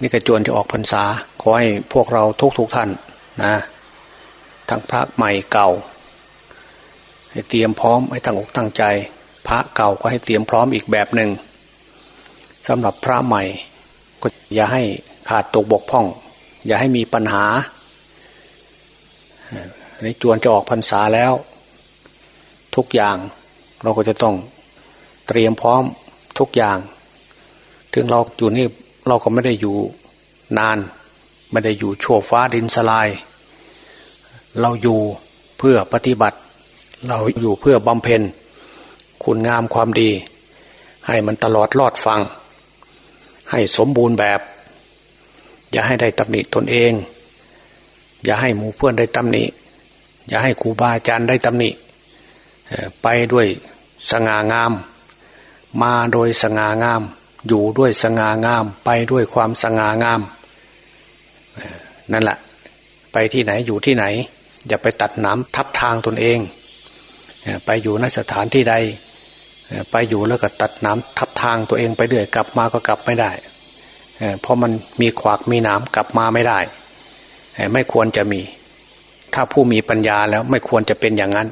นี่กระจวนจะออกพรรษา ขอให้พวกเราทุกทุกท่านนะทั้งพระใหม่เก่า ให้เตรียมพร้อมให้ตั้งอกตั้งใจ พระเก่าก็ให้เตรียมพร้อมอีกแบบหนึ่งสำหรับพระใหม่ก็อย่าให้ขาดตกบกพร่อง อย่าให้มีปัญหาอันนี้จวนจะออกพรรษาแล้ว ทุกอย่างเราก็จะต้องเตรียมพร้อมทุกอย่าง ถึงเราอยู่นี่ เราก็ไม่ได้อยู่นาน ไม่ได้อยู่ชั่วฟ้าดินสลาย เราอยู่เพื่อปฏิบัติ เราอยู่เพื่อบำเพ็ญ คุณงามความดี ให้มันตลอดรอดฟัง ให้สมบูรณ์แบบ อย่าให้ได้ตำหนิตนเอง อย่าให้หมู่เพื่อนได้ตำหนิ อย่าให้ครูบาอาจารย์ได้ตำหนิ ไปด้วยสง่างาม มาโดยสง่างาม อยู่ด้วยสง่างาม ไปด้วยความสง่างามนั่นแหละไปที่ไหนอยู่ที่ไหน อย่าไปตัดน้ำทับทางตนเอง ไปอยู่นสถานที่ใด ไปอยู่แล้วก็ตัดน้ำทับทางตัวเองไปเรื่อยกลับมาก็กลับไม่ได้ เพราะมันมีขวากมีน้ำกลับมาไม่ได้ ไม่ควรจะมี ถ้าผู้มีปัญญาแล้วไม่ควรจะเป็นอย่างนั้น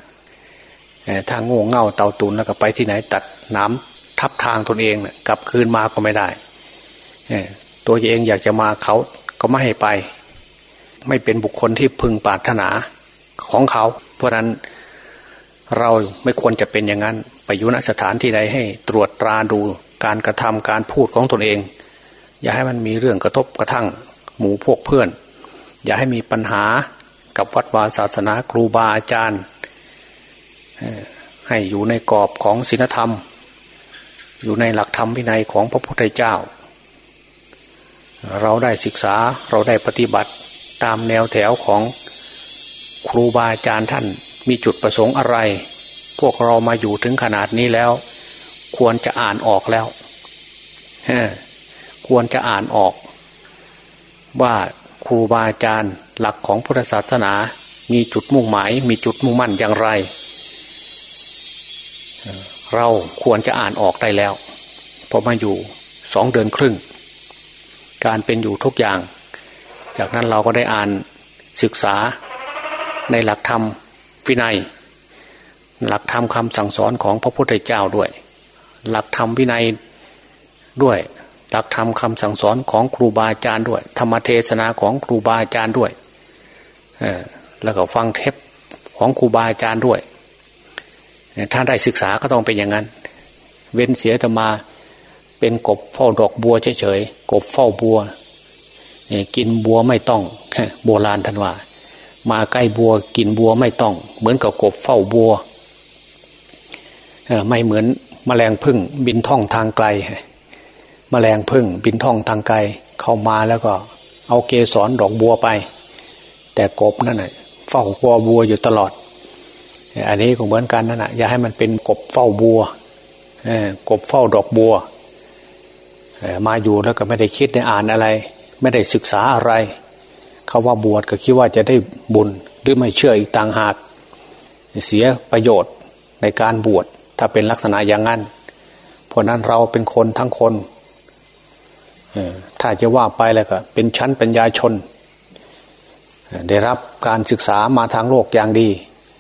ถ้าโง่เง่าเต่าตุนแล้วก็ไปที่ไหนตัดน้ำ ทับทางตนเองเนะกลับคืนมาก็ไม่ได้ตัวเองอยากจะมาเขาก็ไม่ให้ไป ไม่เป็นบุคคลที่พึงปรารถนาของเขา เพราะนั้นเราไม่ควรจะเป็นอย่างนั้น ไปอยู่ณสถานที่ใดให้ตรวจตราดูการกระทำการพูดของตนเอง อย่าให้มันมีเรื่องกระทบกระทั่งหมู่พวกเพื่อน อย่าให้มีปัญหากับวัดวาศาสนาครูบาอาจารย์ ให้อยู่ในกรอบของศีลธรรม อยู่ในหลักธรรมวินัยของพระพุทธเจ้า เราได้ศึกษาเราได้ปฏิบัติตามแนวแถวของครูบาอาจารย์ท่านมีจุดประสงค์อะไร พวกเรามาอยู่ถึงขนาดนี้แล้ว ควรจะอ่านออกแล้วควรจะอ่านออก ว่าครูบาอาจารย์หลักของพุทธศาสนา มีจุดมุ่งหมาย มีจุดมุ่งมั่นอย่างไร เราควรจะอ่านออกได้แล้วพอมาอยู่สองเดือนครึ่ง การเป็นอยู่ทุกอย่าง จากนั้นเราก็ได้อ่านศึกษาในหลักธรรมวินัย หลักธรรมคำสั่งสอนของพระพุทธเจ้าด้วย หลักธรรมวินัยด้วย หลักธรรมคำสั่งสอนของครูบาอาจารย์ด้วย ธรรมเทศนาของครูบาอาจารย์ด้วยแล้วก็ฟังเทปของครูบาอาจารย์ด้วย ถ้าได้ศึกษาก็ต้องเป็นอย่างนั้น เว้นเสียจะมาเป็นกบเฝ้าดอกบัวเฉยๆกบเฝ้าบัวกินบัวไม่ต้องโบราณท่านว่า มาใกล้บัวกินบัวไม่ต้อง เหมือนกับกบเฝ้าบัวไม่เหมือนมแมลงพึ่งบินท่องทางไกลมแมลงพึ่งบินท่องทางไกล เข้ามาแล้วก็ เอาเกสรดอกบัวไป แต่กบนั่นเฝ้าบัวบัวอยู่ตลอด อันนี้ก็เหมือนกันนั่นแหะอย่าให้มันเป็นกบเฝ้าบัวกบเฝ้าดอกบัวมาอยู่แล้วก็ไม่ได้คิดได้อ่านอะไร ไม่ได้ศึกษาอะไรเขาว่าบวชก็คิดว่าจะได้บุญหรือไม่เชื่ออีกต่างหาก เสียประโยชน์ในการบวชถ้าเป็นลักษณะอย่างนั้น เพราะนั้นเราเป็นคนทั้งคนถ้าจะว่าไปแล้วก็ เป็นชั้นปัญญาชน ได้รับการศึกษามาทางโลกอย่างดี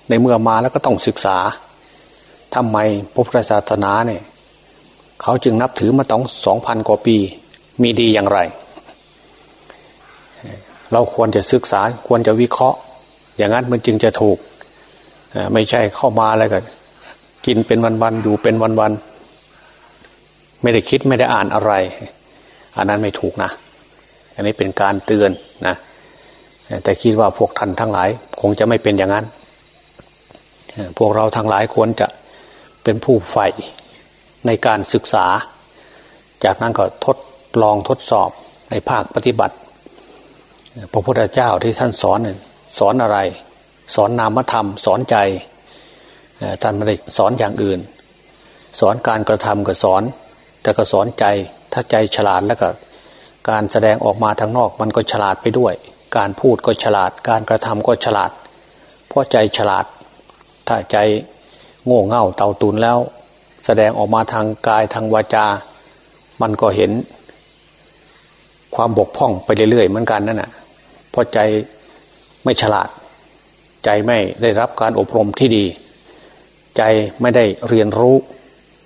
ในเมื่อมาแล้วก็ต้องศึกษาทำไมพระพุทธศาสนาเนี่ยเขาจึงนับถือมาต้องสองพันกว่าปี มีดีอย่างไร เราควรจะศึกษาควรจะวิเคราะห์ อย่างนั้นมันจึงจะถูก ไม่ใช่เข้ามาแล้วก็กินเป็นวันๆอยู่เป็นวันๆไม่ได้คิดไม่ได้อ่านอะไร อันนั้นไม่ถูกนะ อันนี้เป็นการเตือนนะแต่คิดว่าพวกท่านทั้งหลาย คงจะไม่เป็นอย่างนั้น พวกเราทั้งหลายควรจะเป็นผู้ใฝ่ในการศึกษา จากนั้นก็ทดลองทดสอบในภาคปฏิบัติ พระพุทธเจ้าที่ท่านสอนสอนอะไร สอนนามธรรม สอนใจท่านไม่ได้สอนอย่างอื่น สอนการกระทำก็สอน แต่ก็สอนใจถ้าใจฉลาดแล้วก็ การแสดงออกมาทางนอกมันก็ฉลาดไปด้วย การพูดก็ฉลาด การกระทำก็ฉลาด เพราะใจฉลาด ถ้าใจโง่เง่าเต่าตุนแล้ว แสดงออกมาทางกายทางวาจา มันก็เห็น ความบกพร่องไปเรื่อยๆเหมือนกันนั่นแหะเพราะใจไม่ฉลาด ใจไม่ได้รับการอบรมที่ดี ใจไม่ได้เรียนรู้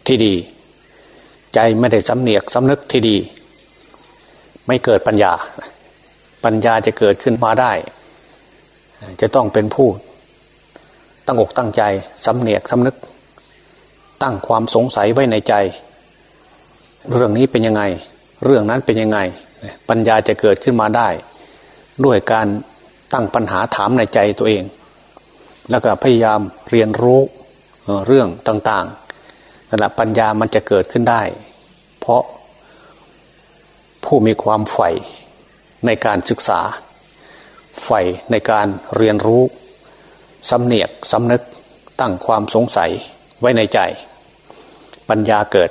ที่ดี ใจไม่ได้สำเนียกสำนึกที่ดี ไม่เกิดปัญญา ปัญญาจะเกิดขึ้นมาได้ จะต้องเป็นผู้ ตั้งอกตั้งใจสำเนียกสำนึก ตั้งความสงสัยไว้ในใจ เรื่องนี้เป็นยังไง เรื่องนั้นเป็นยังไง ปัญญาจะเกิดขึ้นมาได้ ด้วยการตั้งปัญหาถามในใจตัวเอง แล้วก็พยายามเรียนรู้เรื่องต่างๆนั่ละปัญญามันจะเกิดขึ้นได้ เพราะผู้มีความใฝ่ในการศึกษาใฝ่ในการเรียนรู้ สำเนียกสำนึกตั้งความสงสัยไว้ในใจ ปัญญาเกิด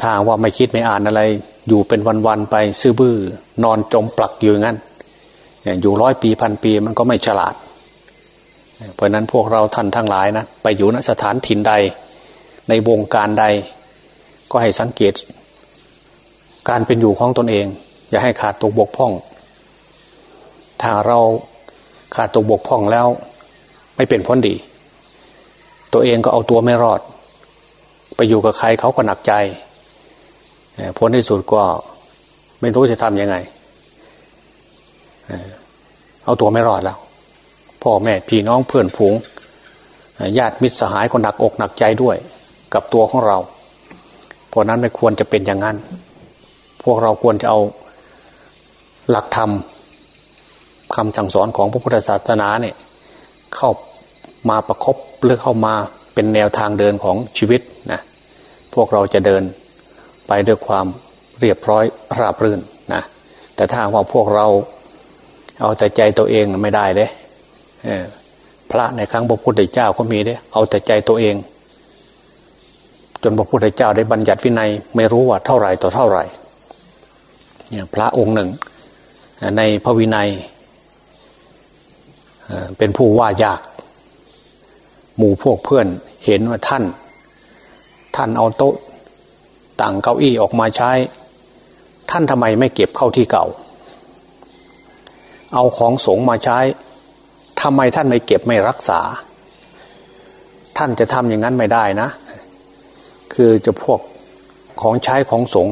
ถ้าว่าไม่คิดไม่อ่านอะไร อยู่เป็นวันๆไปซื่อบื้อนอนจมปลักอยู่งั้น อยู่ร้อยปีพันปีมันก็ไม่ฉลาด เพราะนั้นพวกเราท่านทั้งหลายนะไปอยู่ณสถานถิ่นใด ในวงการใด ก็ให้สังเกต การเป็นอยู่ของตนเอง อย่าให้ขาดตกบกพร่อง ถ้าเรา ขาดตกบกพร่องแล้ว ไม่เป็นพ้นดี ตัวเองก็เอาตัวไม่รอด ไปอยู่กับใครเขาก็หนักใจพ้นที่สุดก็ไม่รู้จะทำยังไงเอาตัวไม่รอดแล้ว พ่อแม่พี่น้องเพื่อนฝูงญาติมิตรสหายคนหนักอกหนักใจด้วย กับตัวของเรา เพราะนั้นไม่ควรจะเป็นอย่างนั้น พวกเราควรจะเอาหลักธรรม คำสั่งสอนของพระพุทธศาสนาเนี่ยเข้ามาประครบหรือเข้ามาเป็นแนวทางเดินของชีวิตนะพวกเราจะเดินไปด้วยความเรียบร้อยราบรื่นนะแต่ถ้าว่าพวกเราเอาแต่ใจตัวเองไม่ได้เลยพระในครั้งพระพุทธเจ้าก็มีเด้เอาแต่ใจตัวเอง จนพระพุทธเจ้าได้บัญญัติวินัยไม่รู้ว่าเท่าไหร่ต่อเท่าไหร่เนี่ยพระองค์หนึ่ง ในพระวินัย เป็นผู้ว่ายาก หมู่พวกเพื่อนเห็นว่าท่าน ท่านเอาโต๊ะต่างเก้าอี้ออกมาใช้ ท่านทำไมไม่เก็บเข้าที่เก่า เอาของสงมาใช้ทำไมท่านไม่เก็บไม่รักษา ท่านจะทำอย่างนั้นไม่ได้นะ คือจะพวกของใช้ของสง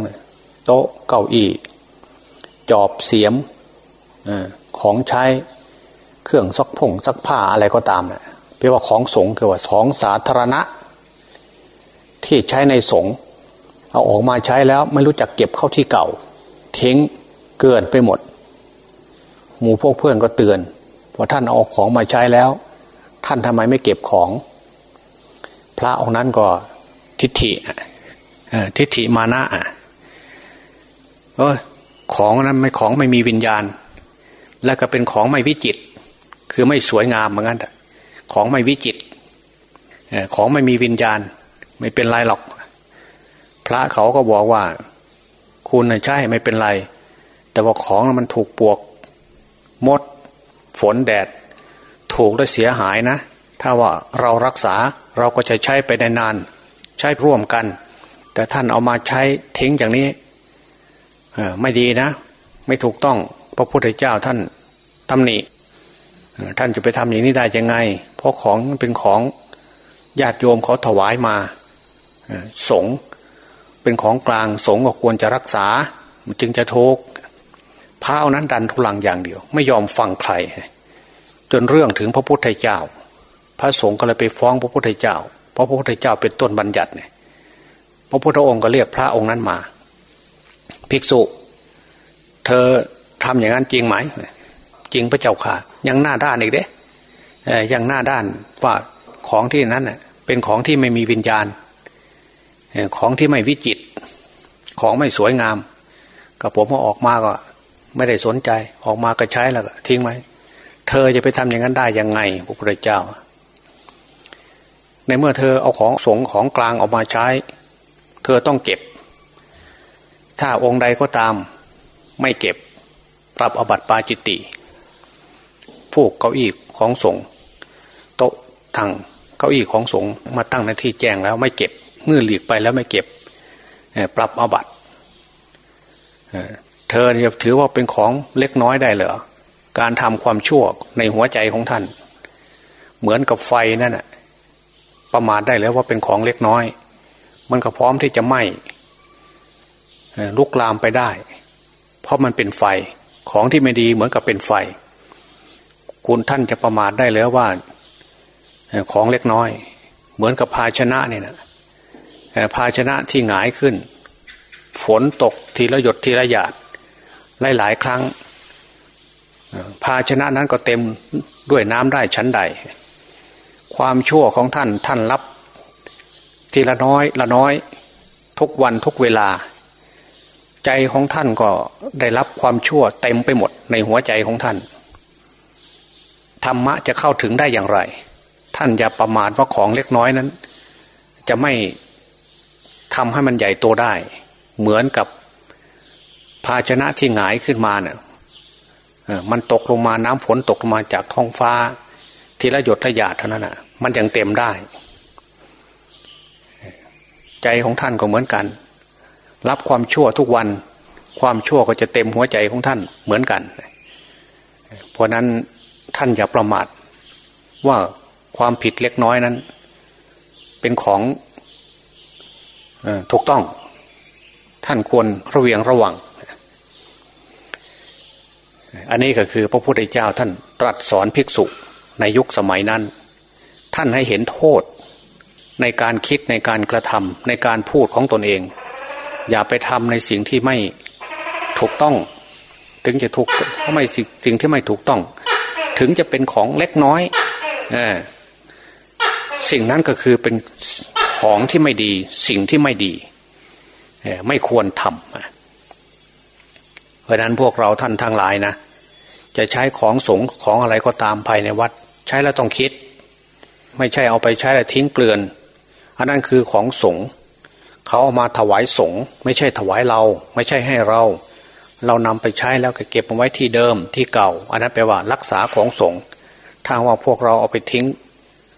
โต๊ะเก้าอี้ จอบเสียมของใช้ เครื่องซักผงซักผ้าอะไรก็ตามเนี่ยเรียกว่าของสงคือว่าของสาธารณะ ที่ใช้ในสงเอาออกมาใช้แล้วไม่รู้จักเก็บเข้าที่เก่า ทิ้งเกินไปหมด หมู่พวกเพื่อนก็เตือนว่าท่านเอาของมาใช้แล้ว ท่านทำไมไม่เก็บของ พระองค์นั้นก็ทิฏฐิทิฏฐิมานะเออของนั้นไม่ของไม่มีวิญญาณ แล้วก็เป็นของไม่วิจิต คือไม่สวยงามเหมือนกันของไม่วิจิตของไม่มีวิญญาณ ไม่เป็นไรหรอก พระเขาก็บอกว่า คุณใช่ไม่เป็นไร แต่ว่าของมันถูกปวก มด ฝนแดด ถูกและเสียหายนะ ถ้าว่าเรารักษาเราก็จะใช้ไปในนาน ใช้ร่วมกัน แต่ท่านเอามาใช้ทิ้งอย่างนี้ไม่ดีนะ ไม่ถูกต้องพระพุทธเจ้าท่านตำหนิ ท่านจะไปทำอย่างนี้ได้ยังไง เพราะของเป็นของญาติโยมเขาถวายมาสงเป็นของกลางสงก็ควรจะรักษา จึงจะทุกพระเอานั้นดันทุลังอย่างเดียว ไม่ยอมฟังใคร จนเรื่องถึงพระพุทธเจ้า พระสงฆ์ก็เลยไปฟ้องพระพุทธเจ้า เพราะพระพุทธเจ้าเป็นต้นบัญญัติเนี่ยพระพุทธองค์ก็เรียกพระองค์นั้นมา ภิกษุ เธอทำอย่างนั้นจริงไหม จริงพระเจ้าค่ะ ยังหน้าด้านอีกเด้ยังหน้าด้านว่าของที่นั้นเป็นของที่ไม่มีวิญญาณของที่ไม่วิจิต ของไม่สวยงามกับผมพอออกมาก็ ไม่ได้สนใจออกมาก็ใช้แล้วก็ทิ้งไหมเธอจะไปทำอย่างนั้นได้ยังไงพระพุทธเจ้า ในเมื่อเธอเอาของสงของกลางออกมาใช้ เธอต้องเก็บ ถ้าองค์ใดก็ตามไม่เก็บปรับอบัติปาจิตติ ผูกเก้าอี้ของสงโต๊ะทางเก้าอี้ของสงมาตั้งในที่แจ้งแล้วไม่เก็บเมื่อหลีกไปแล้วไม่เก็บปรับอาบัตเธอจะถือว่าเป็นของเล็กน้อยได้เหรอการทำความชั่วในหัวใจของท่าน เหมือนกับไฟนั่นแหะประมาทได้แล้วว่าเป็นของเล็กน้อย มันก็พร้อมที่จะไหม้ลุกลามไปได้ เพราะมันเป็นไฟของที่ไม่ดีเหมือนกับเป็นไฟ คุณท่านจะประมาทได้แล้วว่าของเล็กน้อย เหมือนกับภาชนะเนี่ยนะภาชนะที่หงายขึ้น ฝนตกทีละหยดทีละหยาดหลายๆครั้ง ภาชนะนั้นก็เต็มด้วยน้ำได้ชั้นใด ความชั่วของท่านท่านรับ ทีละน้อยละน้อย ทุกวันทุกเวลา ใจของท่านก็ได้รับความชั่วเต็มไปหมดในหัวใจของท่าน ธรรมะจะเข้าถึงได้อย่างไร ท่านอย่าประมาทว่าของเล็กน้อยนั้น จะไม่ทำให้มันใหญ่โตได้ เหมือนกับภาชนะที่หงายขึ้นมาเนี่ยมันตกลงมาน้ำฝนตกลงมาจากท้องฟ้า ทีละหยดทะยาดเท่านั้นอะ มันยังเต็มได้ ใจของท่านก็เหมือนกัน รับความชั่วทุกวัน ความชั่วก็จะเต็มหัวใจของท่านเหมือนกัน เพราะนั้น ท่านอย่าประมาทว่าความผิดเล็กน้อยนั้น เป็นของถูกต้อง ท่านควรระเวียงระวัง อันนี้ก็คือพระพุทธเจ้าท่านตรัสสอนภิกษุในยุคสมัยนั้น ท่านให้เห็นโทษในการคิดในการกระทำในการพูดของตนเอง อย่าไปทำในสิ่งที่ไม่ถูกต้อง ถึงจะถูกถ้าไม่สิ่งที่ไม่ถูกต้อง ถึงจะเป็นของเล็กน้อยอสิ่งนั้นก็คือเป็นของที่ไม่ดี สิ่งที่ไม่ดีไม่ควรทำเพราะนั้นพวกเราท่านทั้งหลายนะ จะใช้ของสงของอะไรก็ตามภายในวัด ใช้แล้วต้องคิด ไม่ใช่เอาไปใช้แล้วทิ้งเกลื่อน อันนั้นคือของสงเขาเอามาถวายสงไม่ใช่ถวายเรา ไม่ใช่ให้เรา เรานำไปใช้แล้วก็เก็บมาไว้ที่เดิมที่เก่า อันนั้นแปลว่ารักษาของสงถ้าว่าพวกเราเอาไปทิ้ง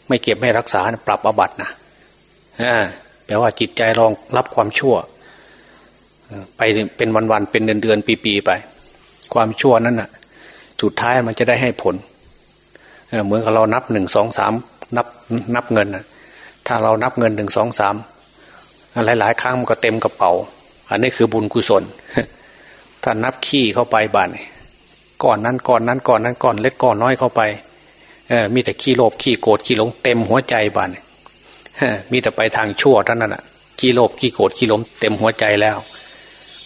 ไม่เก็บไม่รักษาปรับอบัตนะแปลว่าจิตใจรองรับความชั่ว ไปเป็นวันๆเป็นเดือนเดือนปีๆไป ความชั่วนั้นน่ะสุดท้ายมันจะได้ให้ผลเหมือนกับเรานับหนึ่งสองสามนับนับเงินถ้าเรานับเงินหนึ่งสองสามหลายๆครั้งมันก็เต็มกระเป๋า อันนี้คือบุญกุศล ถ้านับขี้เข้าไปบ้านก่อนนั้นก่อนนั้นก่อนนั้นก่อนเล็กก่อนน้อยเข้าไปเออมีแต่ขี้โลภขี้โกรธขี้หลงเต็มหัวใจบ้านมีแต่ไปทางชั่วเท่านั้นอะขี้โลภขี้โกรธขี้หลงเต็มหัวใจแล้ว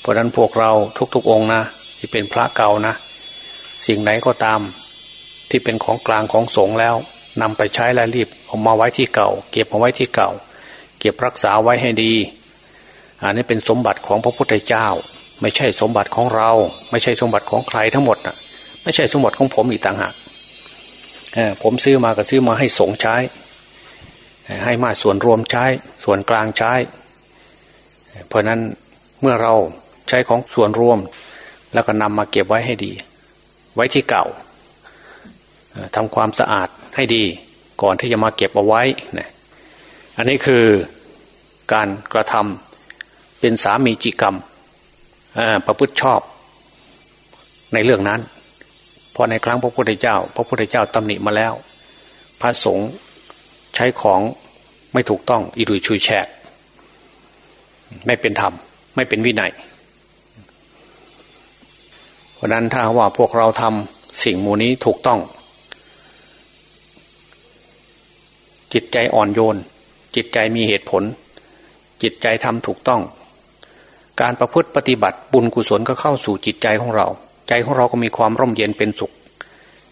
เพราะนั้นพวกเราทุกๆองนะที่เป็นพระเก่านะสิ่งไหนก็ตามที่เป็นของกลางของสงแล้วนำไปใช้แล้วรีบเอามาไว้ที่เก่า เก็บเอาไว้ที่เก่า เก็บรักษาไว้ให้ดี อันนี้เป็นสมบัติของพระพุทธเจ้า ไม่ใช่สมบัติของเรา ไม่ใช่สมบัติของใครทั้งหมดนะไม่ใช่สมบัติของผมอีกต่างหากผมซื้อมาก็ซื้อมาให้สงใช้ ให้มาส่วนรวมใช้ ส่วนกลางใช้ เพราะนั้นเมื่อเราใช้ของส่วนรวม แล้วก็นำมาเก็บไว้ให้ดี ไว้ที่เก่าทำความสะอาดให้ดี ก่อนที่จะมาเก็บเอาไว้นะอันนี้คือการกระทำเป็นสามีจิกรรม ประพฤติชอบในเรื่องนั้นพอในครั้งพระพุทธเจ้า พระพุทธเจ้าตำหนิมาแล้ว พระสงฆ์ใช้ของไม่ถูกต้องอิรุยชุยแฉกไม่เป็นธรรม ไม่เป็นวินัย เพราะนั้นถ้าว่าพวกเราทำสิ่งมูนี้ถูกต้อง จิตใจอ่อนโยน จิตใจมีเหตุผล จิตใจทำถูกต้อง การประพฤติปฏิบัติบุญกุศลก็เข้าสู่จิตใจของเรา ใจของเราก็มีความร่มเย็นเป็นสุข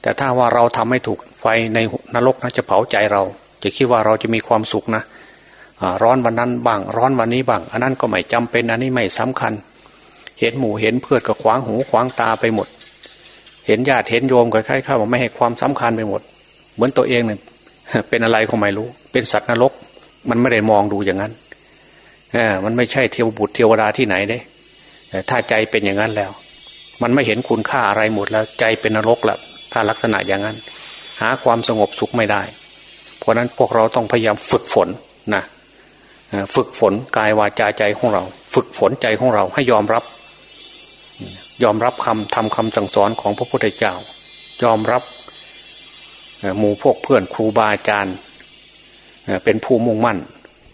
แต่ถ้าว่าเราทำไม่ถูกไฟในนรกนะจะเผาใจเรา จะคิดว่าเราจะมีความสุขนะร้อนวันนั้นบ้างร้อนวันนี้บ้างอันนั้นก็ไม่จำเป็นอันนี้ไม่สำคัญ เห็นหมู่เห็นเพื่อนก็ขวางหูขวางตาไปหมด เห็นญาติเห็นโยมก็ค่อยๆว่าไม่ให้ความสำคัญไปหมด เหมือนตัวเองเนี่ยเป็นอะไรก็ไม่รู้ เป็นสัตว์นรก มันไม่ได้มองดูอย่างนั้น มันไม่ใช่เทวบุตรเทวดาที่ไหนเด้ถ้าใจเป็นอย่างนั้นแล้ว มันไม่เห็นคุณค่าอะไรหมดแล้ว ใจเป็นนรกล้วถ้าลักษณะอย่างนั้น หาความสงบสุขไม่ได้ เพราะนั้นพวกเราต้องพยายามฝึกฝนนะฝึกฝนกายวาจาใจของเรา ฝึกฝนใจของเราให้ยอมรับ ยอมรับคำทำคำสั่งสอนของพระพุทธเจ้า ยอมรับหมู่พวกเพื่อนครูบาอาจารย์เป็นผู้มุ่งมั่น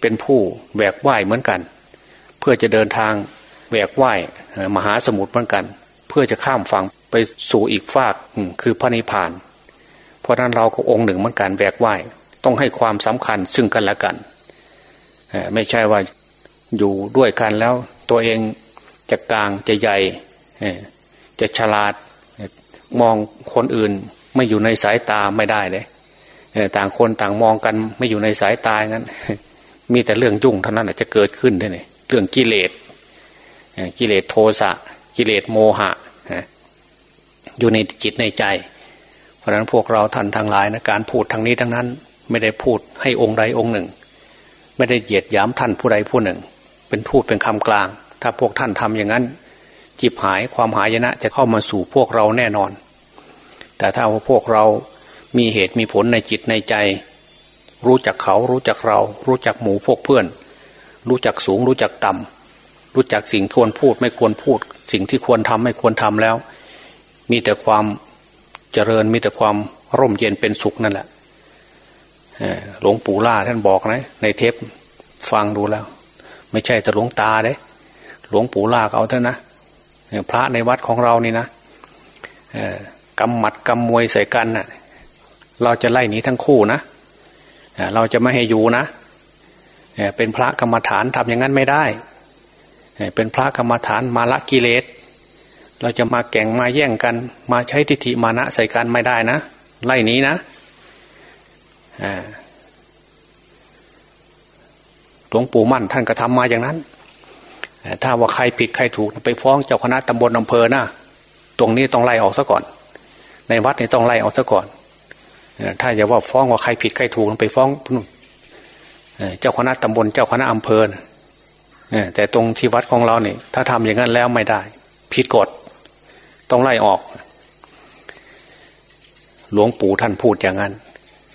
เป็นผู้แบกไหวเหมือนกัน เพื่อจะเดินทางแบกไหวมหาสมุทรเหมือนกัน เพื่อจะข้ามฝั่งไปสู่อีกฝากคือพระนิพพาน เพราะนั้นเราก็องค์หนึ่งเหมือนกันแบกไหวต้องให้ความสำคัญซึ่งกันและกัน ไม่ใช่ว่าอยู่ด้วยกันแล้วตัวเองจะกลางจะใหญ่ จะฉลาดมองคนอื่นไม่อยู่ในสายตาไม่ได้เลยต่างคนต่างมองกันไม่อยู่ในสายตางั้น มีแต่เรื่องจุ่งเท่านั้นจะเกิดขึ้นได้เนี่ยเรื่องกิเลสกิเลสโทสะกิเลสโมหะอยู่ในจิตในใจ เพราะฉะนั้นพวกเราท่านทางหลายนะการพูดทางนี้ทั้งนั้น ไม่ได้พูดให้องค์ใดองค์หนึ่ง ไม่ได้เหยียดหยามท่านผู้ใดผู้หนึ่ง เป็นพูดเป็นคำกลาง ถ้าพวกท่านทำอย่างนั้น จิบหายความหายนะจะเข้ามาสู่พวกเราแน่นอน แต่ถ้าว่าพวกเรามีเหตุมีผลในจิตในใจ รู้จักเขารู้จักเรา รู้จักหมูพวกเพื่อน รู้จักสูงรู้จักต่ำรู้จักสิ่งควรพูดไม่ควรพูด สิ่งที่ควรทำไม่ควรทำแล้ว มีแต่ความเจริญมีแต่ความร่มเย็นเป็นสุขนั่นแหละหลวงปู่ล่าท่านบอกนะ ในเทปฟังดูแล้ว ไม่ใช่แต่หลวงตาเด้หลวงปู่ล่าเอาเถอะนะพระในวัดของเรานี่นะกำหมัดกำมวยใส่กันนะ่ะ เราจะไล่หนีทั้งคู่นะ เราจะไม่ให้อยู่นะเป็นพระกรรมฐานทำอย่างนั้นไม่ได้ เป็นพระกรรมฐานมาละกิเลส เราจะมาแก่งมาแย่งกัน มาใช้ทิฏฐิมานะใส่กันไม่ได้นะ ไล่นี้นะหลวงปู่มั่นท่านก็ทำมาอย่างนั้น ถ้าว่าใครผิดใครถูกไปฟ้องเจ้าคณะตำบลอำเภอนะตรงนี้ต้องไล่ออกซะก่อน ในวัดนี่ต้องไล่ออกซะก่อน ถ้าอย่าว่าฟ้องว่าใครผิดใครถูกไปฟ้องเจ้าคณะตำบลเจ้าคณะอำเภอแต่ตรงที่วัดของเราเนี่ยถ้าทำอย่างนั้นแล้วไม่ได้ ผิดกฎต้องไล่ออก หลวงปู่ท่านพูดอย่างนั้น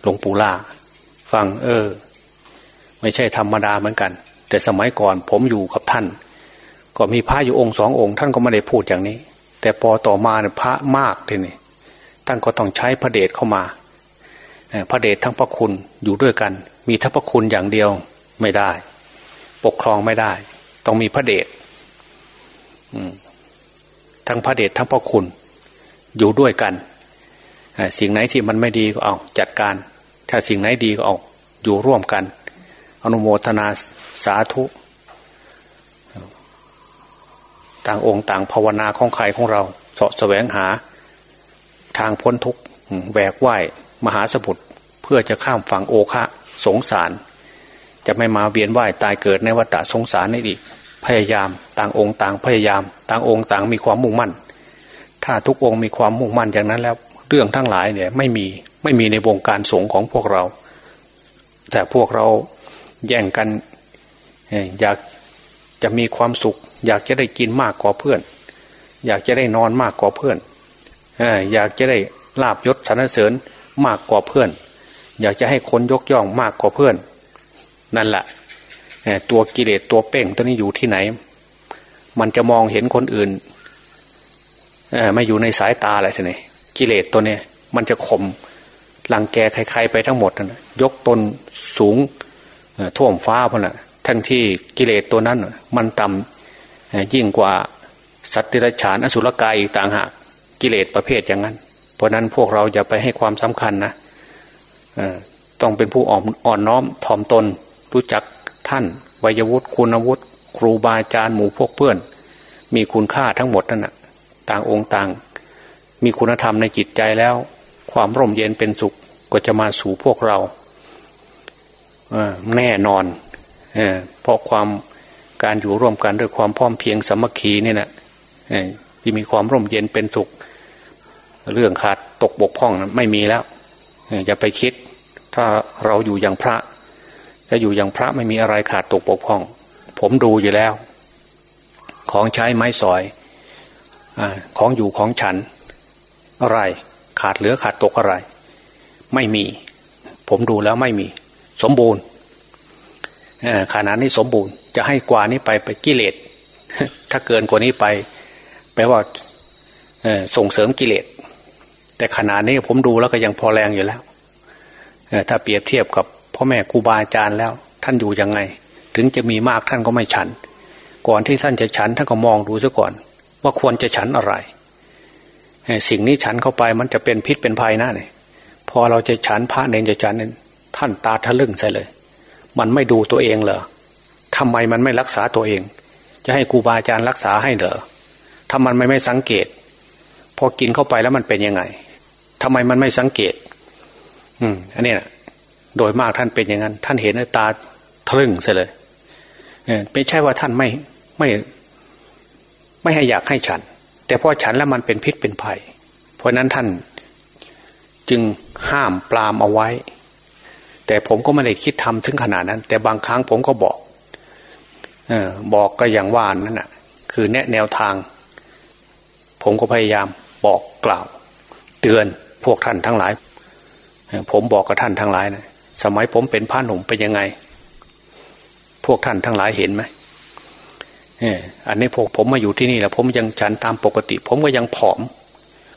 หลวงปู่ล่า ฟัง เออ ไม่ใช่ธรรมดาเหมือนกัน แต่สมัยก่อนผมอยู่กับท่าน ก็มีพระอยู่องค์สององค์ ท่านก็ไม่ได้พูดอย่างนี้ แต่พอต่อมาเนี่ยพระมากทีนี่ท่านก็ต้องใช้พระเดชเข้ามา พระเดชทั้งพระคุณอยู่ด้วยกัน มีทั้งพระคุณอย่างเดียวไม่ได้ ปกครองไม่ได้ ต้องมีพระเดชทั้งพระเดชทั้งพระคุณ อยู่ด้วยกันสิ่งไหนที่มันไม่ดีก็เอาจัดการ ถ้าสิ่งไหนดีก็เอาอยู่ร่วมกัน อนุโมทนาสาธุ ต่างองค์ต่างภาวนาของใครของเราเสาะแสวงหา ทางพ้นทุกข์แหวกไหว มหาสมุทรเพื่อจะข้ามฝั่งโอคะสงสาร จะไม่มาเวียนว่ายตายเกิดในวัฏสงสารนี่อีก พยายามต่างองค์ต่างพยายาม ต่างองค์ต่างมีความมุ่งมั่น ถ้าทุกองค์มีความมุ่งมั่นอย่างนั้นแล้วเรื่องทั้งหลายเนี่ยไม่มีไม่มีในวงการสงฆ์ของพวกเรา แต่พวกเราแย่งกันอยากจะมีความสุข อยากจะได้กินมากกว่าเพื่อน อยากจะได้นอนมากกว่าเพื่อนอยากจะได้ลาบยศสรรเสริญ มากกว่าเพื่อน อยากจะให้คนยกย่องมากกว่าเพื่อน นั่นแหละตัวกิเลสตัวเป้งตัวนี้อยู่ที่ไหน มันจะมองเห็นคนอื่นไม่อยู่ในสายตาอะไรใช่ไหมกิเลสตัวนี้มันจะข่มลังแกใครๆไปทั้งหมดนะยกตนสูงท่วมฟ้าพนะทั้งที่กิเลสตัวนั้น มันต่ำยิ่งกว่าสัตว์ดิรัจฉานอสุรกายต่างหากกิเลสประเภทอย่างนั้น ราะนั้นพวกเราอย่าไปให้ความสำคัญนะต้องเป็นผู้อ่อนอ่อนน้อมถ่อมตน รู้จักท่านวัยวุฒิคุณวุฒิครูบาอาจารย์หมู่พวกเพื่อน มีคุณค่าทั้งหมดนั่นนะต่างองค์ต่าง มีคุณธรรมในจิตใจแล้ว ความร่มเย็นเป็นสุขก็จะมาสู่พวกเราแน่นอนเพราะความการอยู่ร่วมกันด้วยความพร้อมเพียงสมัคคีนี่นะที่มีความร่มเย็นเป็นสุข เรื่องขาดตกบกพร่องไม่มีแล้วอย่าไปคิด ถ้าเราอยู่อย่างพระถ้าอยู่อย่างพระไม่มีอะไรขาดตกบกพร่อง ผมดูอยู่แล้ว ของใช้ไม้สอยอของอยู่ของฉัน อะไร ขาดเหลือขาดตกอะไร ไม่มี ผมดูแล้วไม่มี สมบูรณ์ขนาดนี้สมบูรณ์จะให้กว่านี้ไปไปกิเลสถ้าเกินกว่านี้ไปแปลว่าส่งเสริมกิเลส แต่ขนาดนี้ผมดูแล้วก็ยังพอแรงอยู่แล้วถ้าเปรียบเทียบกับพ่อแม่ครูบาอาจารย์แล้ว ท่านอยู่ยังไง ถึงจะมีมากท่านก็ไม่ฉัน ก่อนที่ท่านจะฉันท่านก็มองดูซะก่อน ว่าควรจะฉันอะไรสิ่งนี้ฉันเข้าไปมันจะเป็นพิษเป็นภัยนะเนี่ยพอเราจะฉันพระเนนจะฉันท่านตาทะลึ่งใส่เลย มันไม่ดูตัวเองเหรอทำไมมันไม่รักษาตัวเอง จะให้ครูบาอาจารย์รักษาให้เหรอทำมันไม่ไม่สังเกต พอกินเข้าไปแล้วมันเป็นยังไง ทำไมมันไม่สังเกต อืมอันนี้นะโดยมากท่านเป็นอย่างนั้น ท่านเห็นตาทะลึ่งใส่เลยเออไม่ใช่ว่าท่านไม่ไม่ ไม่ให้อยากให้ฉัน แต่พอฉันแล้วมันเป็นพิษเป็นภัย เพราะนั้นท่านจึงห้ามปรามเอาไว้ แต่ผมก็ไม่ได้คิดทำถึงขนาดนั้น แต่บางครั้งผมก็บอกออบอกก็อย่างว่านั่นแหะคือแนะแนวทาง ผมก็พยายามบอกกล่าว เตือน พวกท่านทั้งหลาย ผมบอกกับท่านทั้งหลายนะสมัยผมเป็นพระหนุ่มเป็นยังไง พวกท่านทั้งหลายเห็นไหมอันนี้พวกผมมาอยู่ที่นี่แล้วผมยังฉันตามปกติ ผมก็ยังผอม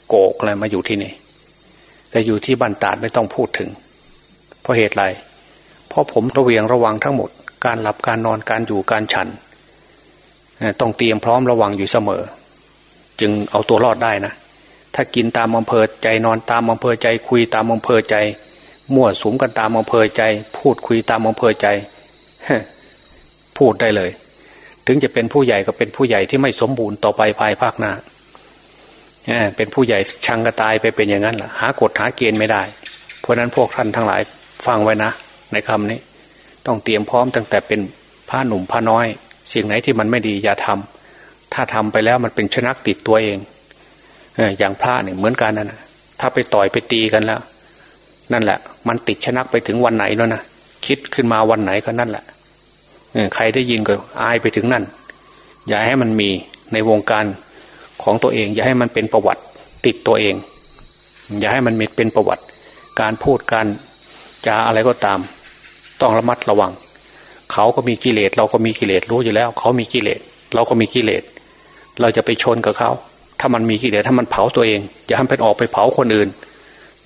โกกอะไรมาอยู่ที่นี่ แต่อยู่ที่บ้านตาดไม่ต้องพูดถึง เพราะเหตุไร เพราะผมระเวียงระวังทั้งหมด การหลับการนอนการอยู่การฉัน ต้องเตรียมพร้อมระวังอยู่เสมอ จึงเอาตัวรอดได้นะ ถ้ากินตามอำเภอใจนอนตามอำเภอใจ คุยตามอำเภอใจ มั่วสุมกันตามอำเภอใจ พูดคุยตามอำเภอใจพูดได้เลย ถึงจะเป็นผู้ใหญ่ก็เป็นผู้ใหญ่ที่ไม่สมบูรณ์ต่อไปภายภาคหน้าเป็นผู้ใหญ่ชังกระตายไปเป็นอย่างนั้นแหละหากฎหาเกณฑ์ไม่ได้ เพราะนั้นพวกท่านทั้งหลายฟังไว้นะ ในคำนี้ ต้องเตรียมพร้อมตั้งแต่เป็นผ้าหนุ่มผ้าน้อย สิ่งไหนที่มันไม่ดีอย่าทำถ้าทำไปแล้วมันเป็นชนักติดตัวเอง อย่างพระเนี่ยเหมือนกันนะถ้าไปต่อยไปตีกันแล้ว นั่นแหละ มันติดชนักไปถึงวันไหนแล้วนะคิดขึ้นมาวันไหนก็นั่นแหละใครได้ยินก็อายไปถึงนั่น อย่าให้มันมีในวงการของตัวเอง อย่าให้มันเป็นประวัติติดตัวเอง อย่าให้มันมเป็นประวัติ การพูดการจาอะไรก็ตาม ต้องระมัดระวัง เขาก็มีกิเลสเราก็มีกิเลสรู้อยู่แล้ว เขามีกิเลสเราก็มีกิเลสเราจะไปชนกับเขา ถ้ามันมีกิเลสถ้ามันเผาตัวเอง อย่าให้เป็นออกไปเผาคนอื่น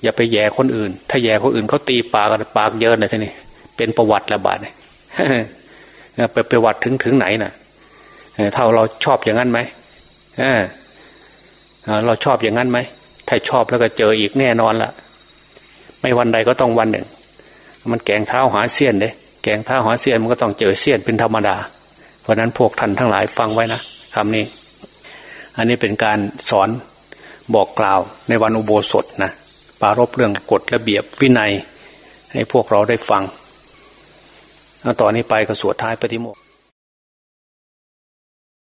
อย่าไปแย่คนอื่น ถ้าแย่คนอื่นเขาตีปากกันปากเยินเลยท่านี่เป็นประวัติระบาดเนี่ยไปประวัติถึงถึงไหนน่ะถ้าเราชอบอย่างนั้นไหมเราชอบอย่างนั้นไหมถ้าชอบแล้วก็เจออีกแน่นอนล่ะ ไม่วันใดก็ต้องวันหนึ่ง มันแกงเท้าหาเสี้ยนเด้แกงเท้าหาเสี้ยนมันก็ต้องเจอเสี้ยนเป็นธรรมดา เพราะนั้นพวกท่านทั้งหลายฟังไว้นะคำนี้ อันนี้เป็นการสอนบอกกล่าวในวันอุโบสถนะปารบเรื่องกฎระเบียบวินัย ให้พวกเราได้ฟัง ต่อนนี้ไปก็สวดท้ายปฏิโมกข์